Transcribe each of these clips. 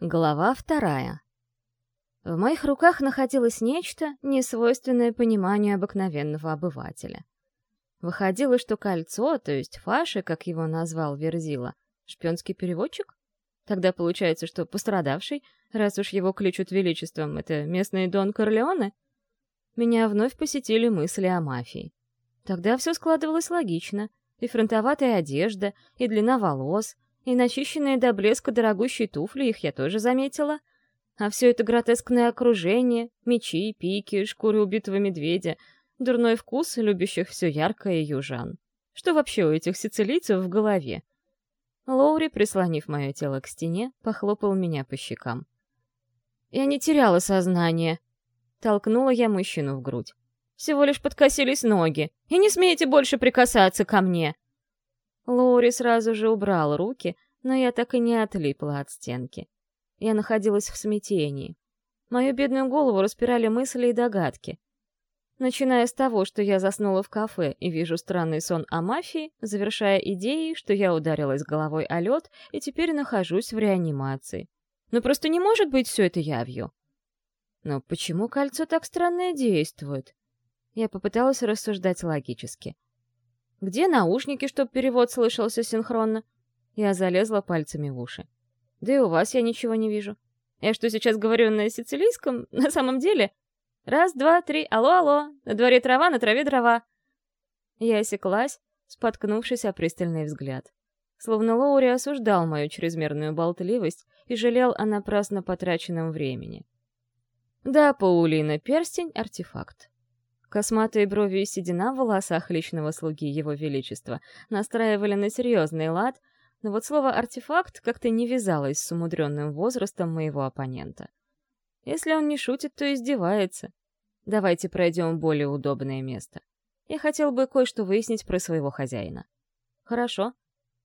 Глава вторая. В моих руках находилось нечто, несвойственное пониманию обыкновенного обывателя. Выходило, что кольцо, то есть фаши, как его назвал Верзила, шпионский переводчик? Тогда получается, что пострадавший, раз уж его кличут величеством, это местный Дон Корлеоне? Меня вновь посетили мысли о мафии. Тогда все складывалось логично. И фронтоватая одежда, и длина волос — и начищенные до блеска дорогущие туфли, их я тоже заметила. А все это гротескное окружение, мечи, пики, шкуры убитого медведя, дурной вкус любящих все яркое южан. Что вообще у этих сицилийцев в голове? Лоури, прислонив мое тело к стене, похлопал меня по щекам. «Я не теряла сознание», — толкнула я мужчину в грудь. «Всего лишь подкосились ноги, и не смейте больше прикасаться ко мне!» Лоури сразу же убрал руки, но я так и не отлипла от стенки. Я находилась в смятении. Мою бедную голову распирали мысли и догадки. Начиная с того, что я заснула в кафе и вижу странный сон о мафии, завершая идеей, что я ударилась головой о лед и теперь нахожусь в реанимации. Но просто не может быть все это явью. Но почему кольцо так странно действует? Я попыталась рассуждать логически. Где наушники, чтобы перевод слышался синхронно? Я залезла пальцами в уши. Да и у вас я ничего не вижу. Я что, сейчас говорю на сицилийском? На самом деле? Раз, два, три, алло, алло, на дворе трава, на траве дрова. Я осеклась, споткнувшись о пристальный взгляд. Словно Лоури осуждал мою чрезмерную болтливость и жалел о напрасно потраченном времени. Да, Паулина, перстень — артефакт. Косматые брови и седина в волосах личного слуги Его Величества настраивали на серьезный лад, но вот слово «артефакт» как-то не вязалось с умудренным возрастом моего оппонента. Если он не шутит, то издевается. Давайте пройдем более удобное место. Я хотел бы кое-что выяснить про своего хозяина. Хорошо,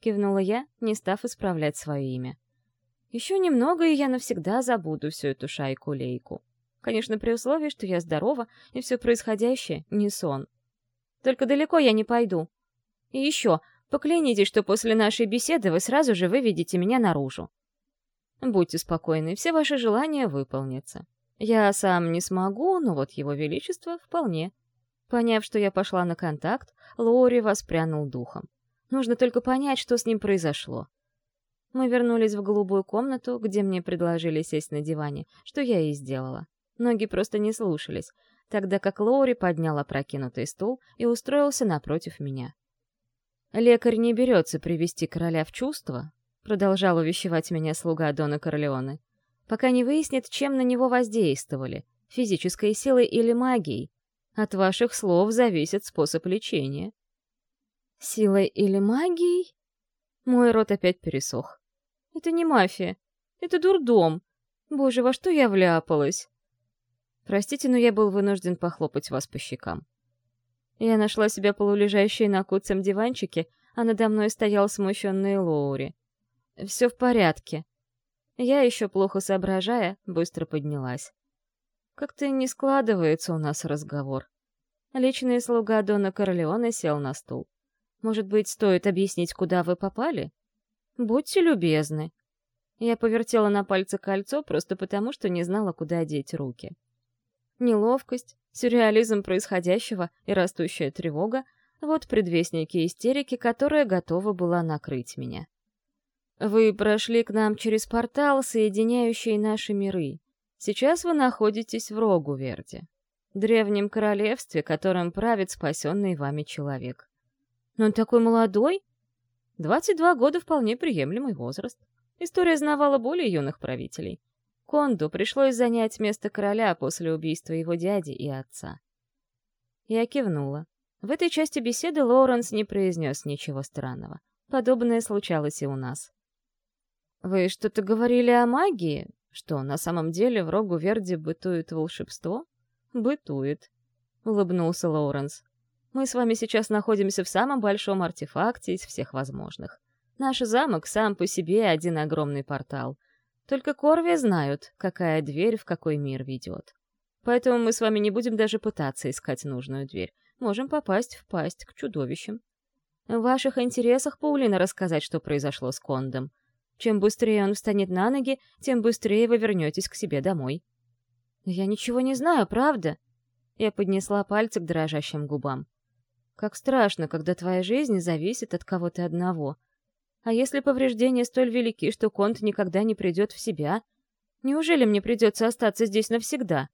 кивнула я, не став исправлять свое имя. Еще немного, и я навсегда забуду всю эту шайку-лейку. Конечно, при условии, что я здорова, и все происходящее — не сон. Только далеко я не пойду. И еще, поклянитесь, что после нашей беседы вы сразу же выведете меня наружу. Будьте спокойны, все ваши желания выполнятся. Я сам не смогу, но вот его величество вполне. Поняв, что я пошла на контакт, Лори воспрянул духом. Нужно только понять, что с ним произошло. Мы вернулись в голубую комнату, где мне предложили сесть на диване, что я и сделала. Ноги просто не слушались, тогда как Лоури поднял опрокинутый стул и устроился напротив меня. «Лекарь не берется привести короля в чувство», — продолжал увещевать меня слуга Дона Корлеоне, «пока не выяснит, чем на него воздействовали, физической силой или магией. От ваших слов зависит способ лечения». «Силой или магией?» Мой рот опять пересох. «Это не мафия. Это дурдом. Боже, во что я вляпалась?» Простите, но я был вынужден похлопать вас по щекам. Я нашла себя полулежащей на куцем диванчике, а надо мной стоял смущенный Лоури. «Все в порядке». Я, еще плохо соображая, быстро поднялась. Как-то не складывается у нас разговор. Личный слуга Дона Корлеона сел на стул. «Может быть, стоит объяснить, куда вы попали?» «Будьте любезны». Я повертела на пальце кольцо просто потому, что не знала, куда деть руки. Неловкость, сюрреализм происходящего и растущая тревога — вот предвестники истерики, которая готова была накрыть меня. Вы прошли к нам через портал, соединяющий наши миры. Сейчас вы находитесь в Рогуверде, древнем королевстве, которым правит спасенный вами человек. Но он такой молодой. 22 года — вполне приемлемый возраст. История знавала более юных правителей. Конду пришлось занять место короля после убийства его дяди и отца. Я кивнула. В этой части беседы Лоуренс не произнес ничего странного. Подобное случалось и у нас. «Вы что-то говорили о магии? Что, на самом деле в Рогу Верди бытует волшебство?» «Бытует», — улыбнулся Лоуренс. «Мы с вами сейчас находимся в самом большом артефакте из всех возможных. Наш замок сам по себе один огромный портал — только Корви знают, какая дверь в какой мир ведет. Поэтому мы с вами не будем даже пытаться искать нужную дверь. Можем попасть в пасть к чудовищам. В ваших интересах, Паулина, рассказать, что произошло с Кондом. Чем быстрее он встанет на ноги, тем быстрее вы вернетесь к себе домой. Я ничего не знаю, правда? Я поднесла пальцы к дрожащим губам. Как страшно, когда твоя жизнь зависит от кого-то одного. А если повреждения столь велики, что Конт никогда не придет в себя, неужели мне придется остаться здесь навсегда?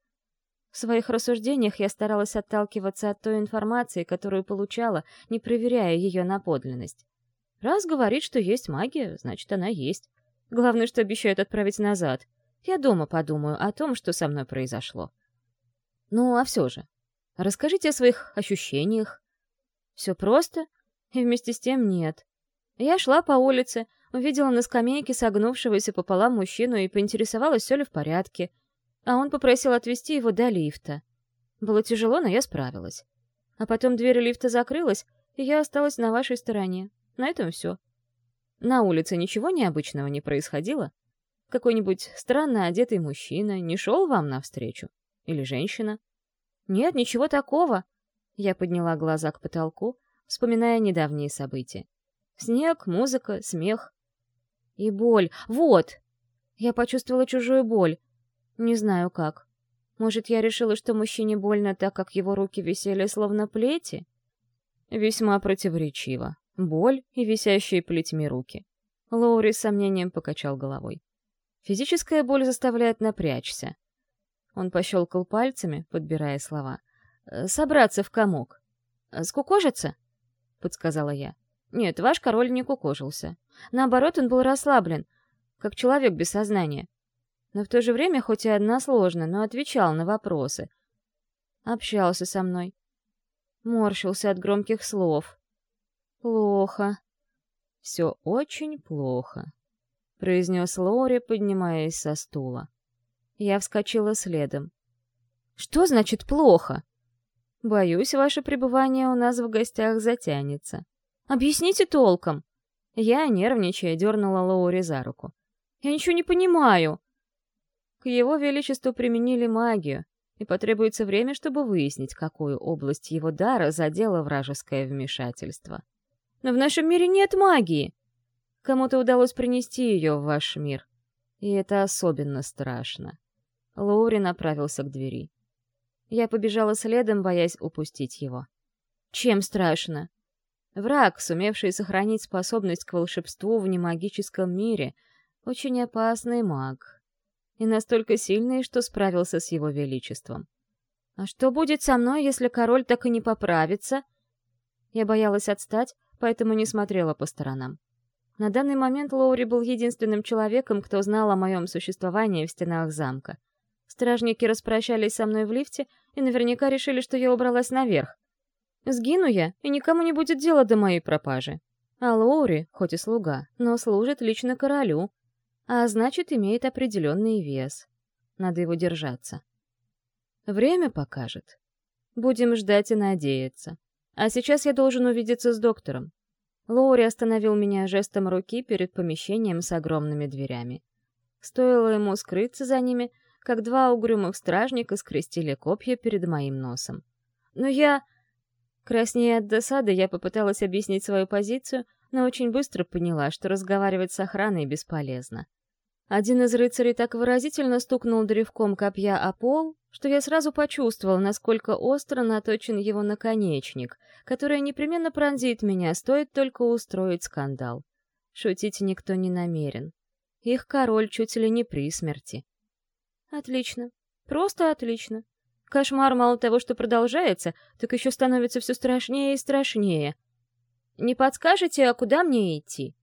В своих рассуждениях я старалась отталкиваться от той информации, которую получала, не проверяя ее на подлинность. Раз говорит, что есть магия, значит, она есть. Главное, что обещают отправить назад. Я дома подумаю о том, что со мной произошло. Ну, а все же, расскажите о своих ощущениях. Все просто, и вместе с тем нет. Я шла по улице, увидела на скамейке согнувшегося пополам мужчину и поинтересовалась, все ли в порядке — а он попросил отвезти его до лифта. Было тяжело, но я справилась. А потом дверь лифта закрылась, и я осталась на вашей стороне. На этом все. На улице ничего необычного не происходило? Какой-нибудь странно одетый мужчина не шел вам навстречу? Или женщина? Нет, ничего такого. Я подняла глаза к потолку, вспоминая недавние события. Снег, музыка, смех. И боль. Вот! Я почувствовала чужую боль, не знаю как. Может, я решила, что мужчине больно, так как его руки висели словно плети? Весьма противоречиво. Боль и висящие плетьми руки. Лоури с сомнением покачал головой. Физическая боль заставляет напрячься. Он пощелкал пальцами, подбирая слова. «Э, «Собраться в комок». «Э, «Скукожиться?» — подсказала я. «Нет, ваш король не кукожился. Наоборот, он был расслаблен, как человек без сознания но в то же время хоть и одна сложно, но отвечал на вопросы. Общался со мной. Морщился от громких слов. «Плохо. Все очень плохо», — произнес Лори, поднимаясь со стула. Я вскочила следом. «Что значит плохо?» «Боюсь, ваше пребывание у нас в гостях затянется. Объясните толком!» Я, нервничая, дернула Лоури за руку. «Я ничего не понимаю!» К его величеству применили магию, и потребуется время, чтобы выяснить, какую область его дара задело вражеское вмешательство. Но в нашем мире нет магии! Кому-то удалось принести ее в ваш мир. И это особенно страшно. Лоури направился к двери. Я побежала следом, боясь упустить его. Чем страшно? Враг, сумевший сохранить способность к волшебству в немагическом мире, очень опасный маг, и настолько сильный, что справился с его величеством. А что будет со мной, если король так и не поправится? Я боялась отстать, поэтому не смотрела по сторонам. На данный момент Лоури был единственным человеком, кто знал о моем существовании в стенах замка. Стражники распрощались со мной в лифте и наверняка решили, что я убралась наверх. Сгину я, и никому не будет дела до моей пропажи. А Лоури, хоть и слуга, но служит лично королю, а значит, имеет определенный вес. Надо его держаться. Время покажет. Будем ждать и надеяться. А сейчас я должен увидеться с доктором. Лоури остановил меня жестом руки перед помещением с огромными дверями. Стоило ему скрыться за ними, как два угрюмых стражника скрестили копья перед моим носом. Но я... Краснея от досады, я попыталась объяснить свою позицию, но очень быстро поняла, что разговаривать с охраной бесполезно. Один из рыцарей так выразительно стукнул древком копья о пол, что я сразу почувствовал, насколько остро наточен его наконечник, который непременно пронзит меня, стоит только устроить скандал. Шутить никто не намерен. Их король чуть ли не при смерти. Отлично. Просто отлично. Кошмар мало того, что продолжается, так еще становится все страшнее и страшнее. Не подскажете, а куда мне идти?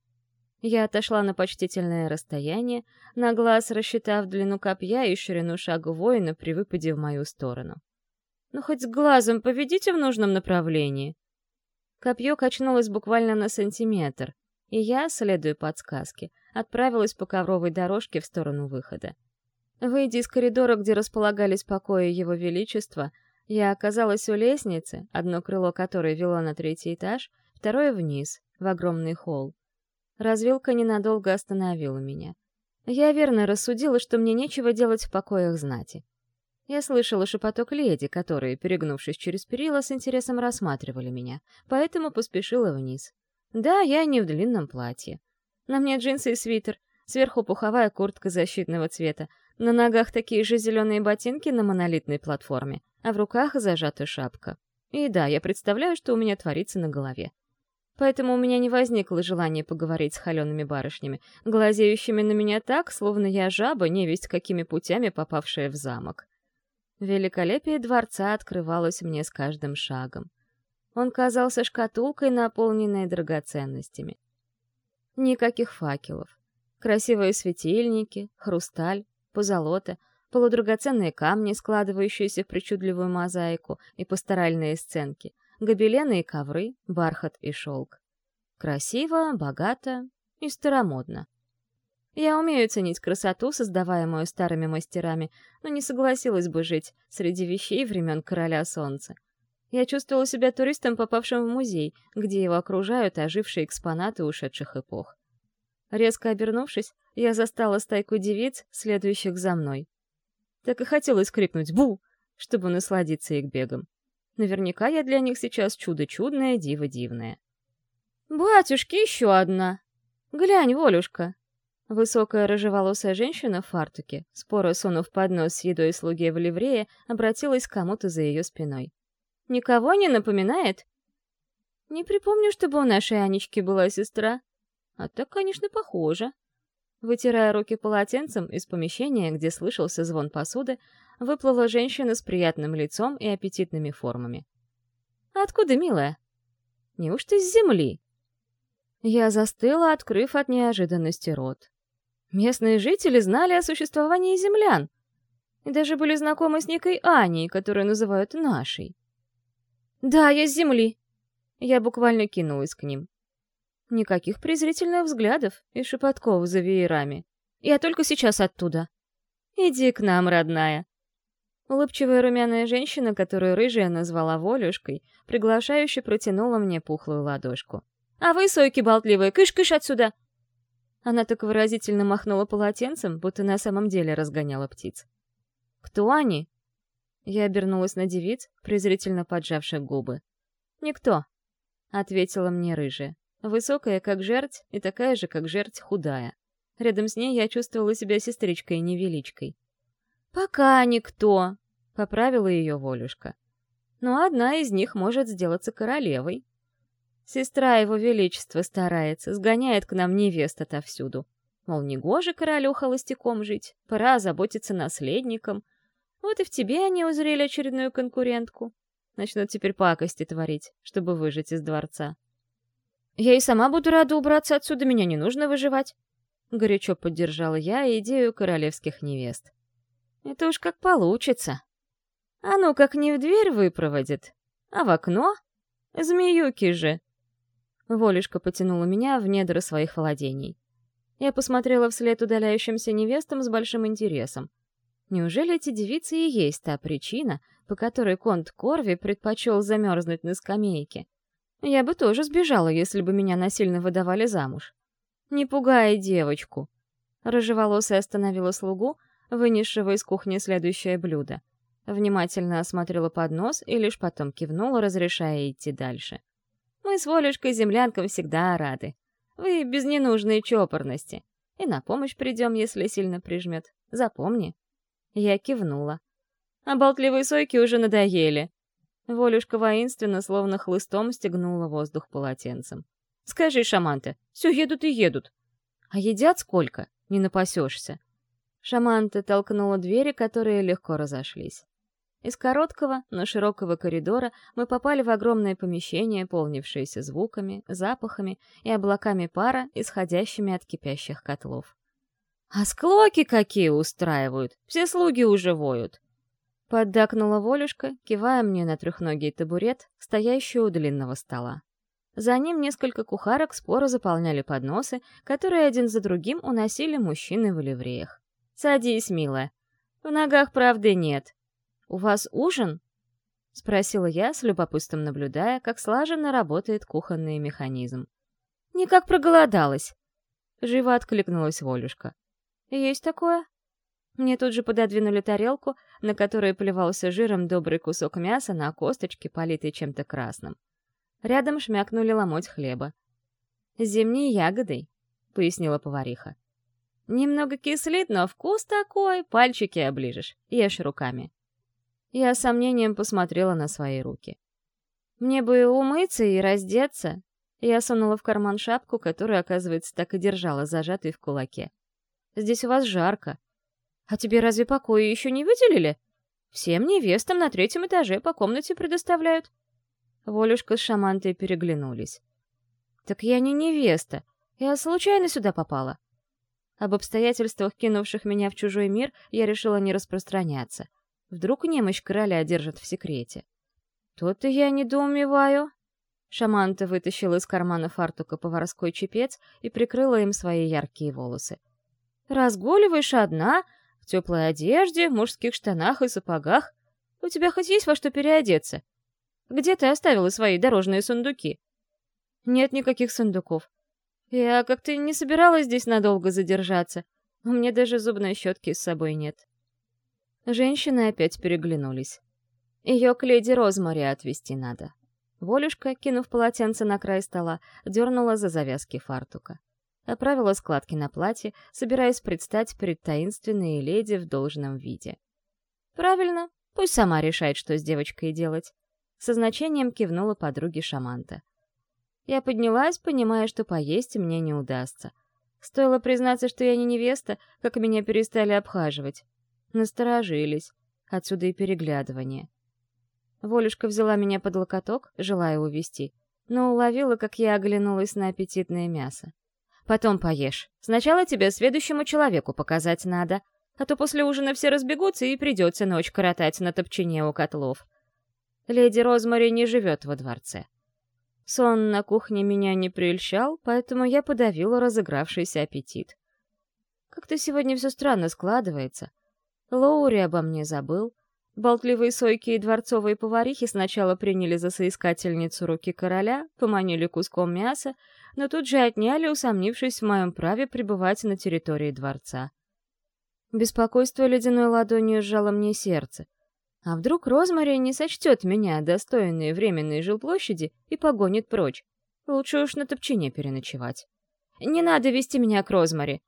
Я отошла на почтительное расстояние, на глаз рассчитав длину копья и ширину шага воина при выпаде в мою сторону. «Ну, хоть с глазом поведите в нужном направлении!» Копье качнулось буквально на сантиметр, и я, следуя подсказке, отправилась по ковровой дорожке в сторону выхода. Выйдя из коридора, где располагались покои Его Величества, я оказалась у лестницы, одно крыло которой вело на третий этаж, второе вниз, в огромный холл. Развилка ненадолго остановила меня. Я верно рассудила, что мне нечего делать в покоях знати. Я слышала шепоток леди, которые, перегнувшись через перила, с интересом рассматривали меня, поэтому поспешила вниз. Да, я не в длинном платье. На мне джинсы и свитер, Сверху пуховая куртка защитного цвета, на ногах такие же зеленые ботинки на монолитной платформе, а в руках зажата шапка. И да, я представляю, что у меня творится на голове. Поэтому у меня не возникло желания поговорить с холеными барышнями, глазеющими на меня так, словно я жаба, невесть какими путями попавшая в замок. Великолепие дворца открывалось мне с каждым шагом. Он казался шкатулкой, наполненной драгоценностями. Никаких факелов. Красивые светильники, хрусталь, позолота, полудрагоценные камни, складывающиеся в причудливую мозаику и пасторальные сценки, гобелены и ковры, бархат и шелк. Красиво, богато и старомодно. Я умею ценить красоту, создаваемую старыми мастерами, но не согласилась бы жить среди вещей времен Короля Солнца. Я чувствовала себя туристом, попавшим в музей, где его окружают ожившие экспонаты ушедших эпох. Резко обернувшись, я застала стайку девиц, следующих за мной. Так и хотелось крикнуть «Бу!», чтобы насладиться их бегом. Наверняка я для них сейчас чудо чудное, диво дивное. «Батюшки, еще одна! Глянь, Волюшка!» Высокая рыжеволосая женщина в фартуке, споро сунув поднос с едой слуге в ливрее, обратилась к кому-то за ее спиной. «Никого не напоминает?» «Не припомню, чтобы у нашей Анечки была сестра», а так, конечно, похоже. Вытирая руки полотенцем, из помещения, где слышался звон посуды, выплыла женщина с приятным лицом и аппетитными формами. «Откуда, милая?» «Неужто с земли?» Я застыла, открыв от неожиданности рот. Местные жители знали о существовании землян и даже были знакомы с некой Аней, которую называют нашей. «Да, я с земли!» Я буквально кинулась к ним. Никаких презрительных взглядов и шепотков за веерами. Я только сейчас оттуда. Иди к нам, родная. Улыбчивая румяная женщина, которую рыжая назвала Волюшкой, приглашающе протянула мне пухлую ладошку. «А вы, сойки болтливые, кыш-кыш отсюда!» Она так выразительно махнула полотенцем, будто на самом деле разгоняла птиц. «Кто они?» Я обернулась на девиц, презрительно поджавших губы. «Никто», — ответила мне рыжая. Высокая, как жерть, и такая же, как жерть, худая. Рядом с ней я чувствовала себя сестричкой-невеличкой. «Пока никто!» — поправила ее Волюшка. «Но одна из них может сделаться королевой. Сестра его величества старается, сгоняет к нам невест отовсюду. Мол, негоже королю холостяком жить, пора заботиться наследником. Вот и в тебе они узрели очередную конкурентку. Начнут теперь пакости творить, чтобы выжить из дворца. Я и сама буду рада убраться отсюда, меня не нужно выживать. Горячо поддержала я идею королевских невест. Это уж как получится. А ну как не в дверь выпроводит, а в окно? Змеюки же. Волюшка потянула меня в недра своих владений. Я посмотрела вслед удаляющимся невестам с большим интересом. Неужели эти девицы и есть та причина, по которой конт Корви предпочел замерзнуть на скамейке? Я бы тоже сбежала, если бы меня насильно выдавали замуж. Не пугай девочку. Рыжеволосая остановила слугу, вынесшего из кухни следующее блюдо. Внимательно осмотрела поднос и лишь потом кивнула, разрешая идти дальше. Мы с Волюшкой-землянкам всегда рады. Вы без ненужной чопорности. И на помощь придем, если сильно прижмет. Запомни. Я кивнула. А болтливые сойки уже надоели. Волюшка воинственно, словно хлыстом, стегнула воздух полотенцем. «Скажи, Шаманта, все едут и едут. А едят сколько? Не напасешься». Шаманта толкнула двери, которые легко разошлись. Из короткого, но широкого коридора мы попали в огромное помещение, полнившееся звуками, запахами и облаками пара, исходящими от кипящих котлов. «А склоки какие устраивают! Все слуги уже воют!» Поддакнула Волюшка, кивая мне на трехногий табурет, стоящий у длинного стола. За ним несколько кухарок споро заполняли подносы, которые один за другим уносили мужчины в ливреях. «Садись, милая. В ногах правды нет. У вас ужин?» — спросила я, с любопытством наблюдая, как слаженно работает кухонный механизм. «Никак проголодалась!» — живо откликнулась Волюшка. «Есть такое?» Мне тут же пододвинули тарелку, на которой плевался жиром добрый кусок мяса на косточке, политой чем-то красным. Рядом шмякнули ломоть хлеба. «Зимней ягодой», — пояснила повариха. Немного кислит, но вкус такой, пальчики оближешь, ешь руками. Я с сомнением посмотрела на свои руки. Мне бы умыться и раздеться. Я сунула в карман шапку, которую, оказывается, так и держала, зажатой в кулаке. Здесь у вас жарко. А тебе разве покои еще не выделили? Всем невестам на третьем этаже по комнате предоставляют. Волюшка с шамантой переглянулись. Так я не невеста. Я случайно сюда попала. Об обстоятельствах, кинувших меня в чужой мир, я решила не распространяться. Вдруг немощь короля держат в секрете. Тут-то я недоумеваю. Шаманта вытащила из кармана фартука поварской чепец и прикрыла им свои яркие волосы. «Разгуливаешь одна, теплой одежде, мужских штанах и сапогах. У тебя хоть есть во что переодеться? Где ты оставила свои дорожные сундуки?» «Нет никаких сундуков. Я как-то не собиралась здесь надолго задержаться. У меня даже зубной щетки с собой нет». Женщины опять переглянулись. Ее к леди Розмари отвезти надо. Волюшка, кинув полотенце на край стола, дернула за завязки фартука. Оправила складки на платье, собираясь предстать перед таинственной леди в должном виде. «Правильно, пусть сама решает, что с девочкой делать». Со значением кивнула подруге Шаманта. Я поднялась, понимая, что поесть мне не удастся. Стоило признаться, что я не невеста, как меня перестали обхаживать. Насторожились. Отсюда и переглядывание. Волюшка взяла меня под локоток, желая увести, но уловила, как я оглянулась на аппетитное мясо. «Потом поешь. Сначала тебе следующему человеку показать надо, а то после ужина все разбегутся и придется ночь коротать на топчине у котлов. Леди Розмари не живет во дворце. Сон на кухне меня не прельщал, поэтому я подавила разыгравшийся аппетит. Как-то сегодня все странно складывается. Лоури обо мне забыл, Болтливые сойки и дворцовые поварихи сначала приняли за соискательницу руки короля, поманили куском мяса, но тут же отняли, усомнившись в моем праве пребывать на территории дворца. Беспокойство ледяной ладонью сжало мне сердце. А вдруг Розмари не сочтет меня, достойные временной жилплощади, и погонит прочь? Лучше уж на топчине переночевать. «Не надо вести меня к Розмари!»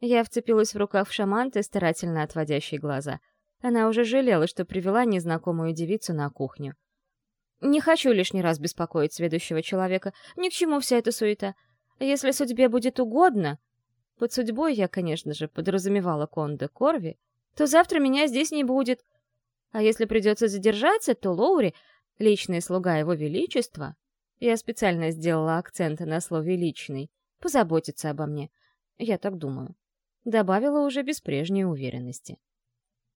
Я вцепилась в рукав шаманты, старательно отводящей глаза — она уже жалела, что привела незнакомую девицу на кухню. «Не хочу лишний раз беспокоить следующего человека. Ни к чему вся эта суета. Если судьбе будет угодно...» Под судьбой я, конечно же, подразумевала Конде Корви, то завтра меня здесь не будет. А если придется задержаться, то Лоури, личный слуга его величества, я специально сделала акцент на слове «личный», позаботится обо мне. Я так думаю. Добавила уже без прежней уверенности.